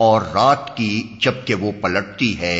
اور رات کی جبکہ وہ پلٹتی ہے